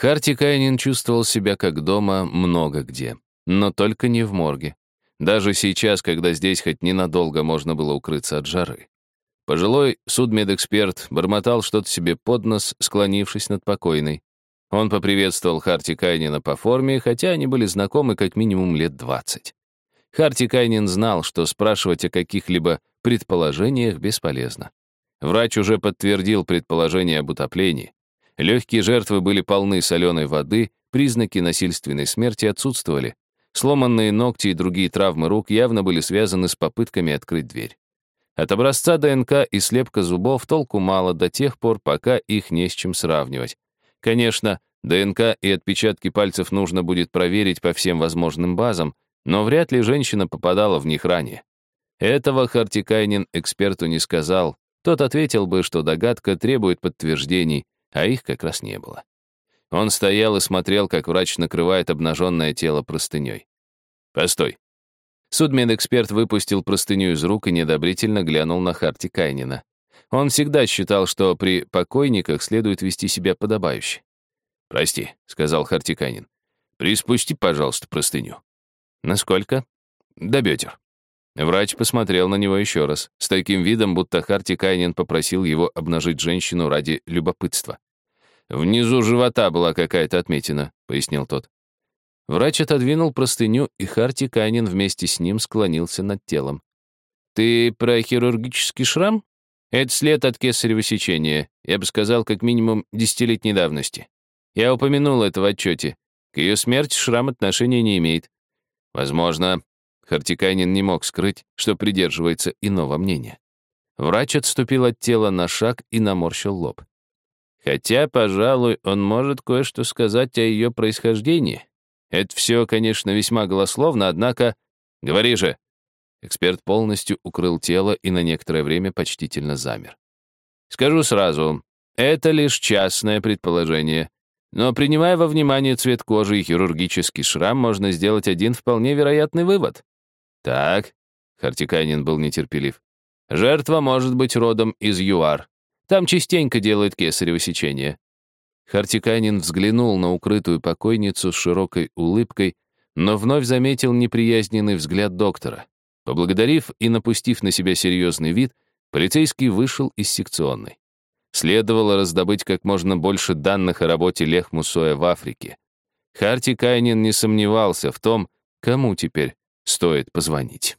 Харти Кайнин чувствовал себя как дома много где, но только не в морге. Даже сейчас, когда здесь хоть ненадолго можно было укрыться от жары. Пожилой судмедэксперт бормотал что-то себе под нос, склонившись над покойной. Он поприветствовал Харти Кайнина по форме, хотя они были знакомы как минимум лет двадцать. Харти Кайнин знал, что спрашивать о каких-либо предположениях бесполезно. Врач уже подтвердил предположение об утоплении. Легкие жертвы были полны соленой воды, признаки насильственной смерти отсутствовали. Сломанные ногти и другие травмы рук явно были связаны с попытками открыть дверь. От образца ДНК и слепка зубов толку мало до тех пор, пока их не с чем сравнивать. Конечно, ДНК и отпечатки пальцев нужно будет проверить по всем возможным базам, но вряд ли женщина попадала в них ранее. Этого Хартикайнин эксперту не сказал. Тот ответил бы, что догадка требует подтверждений, а их как раз не было. Он стоял и смотрел, как врач накрывает обнаженное тело простыней. «Постой». Судмедэксперт выпустил простыню из рук и недобрительно глянул на Харти Кайнина. Он всегда считал, что при покойниках следует вести себя подобающе. «Прости», — сказал Хартиканин. «Приспусти, пожалуйста, простыню». «Насколько?» «До бедер». Врач посмотрел на него еще раз, с таким видом, будто Хартиканин попросил его обнажить женщину ради любопытства. «Внизу живота была какая-то отметина», — пояснил тот. Врач отодвинул простыню, и Харти Кайнин вместе с ним склонился над телом. «Ты про хирургический шрам?» Это след от кесарево сечения, я бы сказал, как минимум десятилетней давности. Я упомянул это в отчете. К ее смерти шрам отношения не имеет. Возможно, Хартикайнин не мог скрыть, что придерживается иного мнения. Врач отступил от тела на шаг и наморщил лоб. Хотя, пожалуй, он может кое-что сказать о ее происхождении. Это все, конечно, весьма голословно, однако... Говори же, Эксперт полностью укрыл тело и на некоторое время почтительно замер. Скажу сразу, это лишь частное предположение. Но принимая во внимание цвет кожи и хирургический шрам, можно сделать один вполне вероятный вывод. Так, Хартиканин был нетерпелив. Жертва может быть родом из ЮАР. Там частенько делают кесарево сечение. Хартиканин взглянул на укрытую покойницу с широкой улыбкой, но вновь заметил неприязненный взгляд доктора. Поблагодарив и напустив на себя серьезный вид, полицейский вышел из секционной. Следовало раздобыть как можно больше данных о работе Лех Мусоя в Африке. Харти Кайнин не сомневался в том, кому теперь стоит позвонить.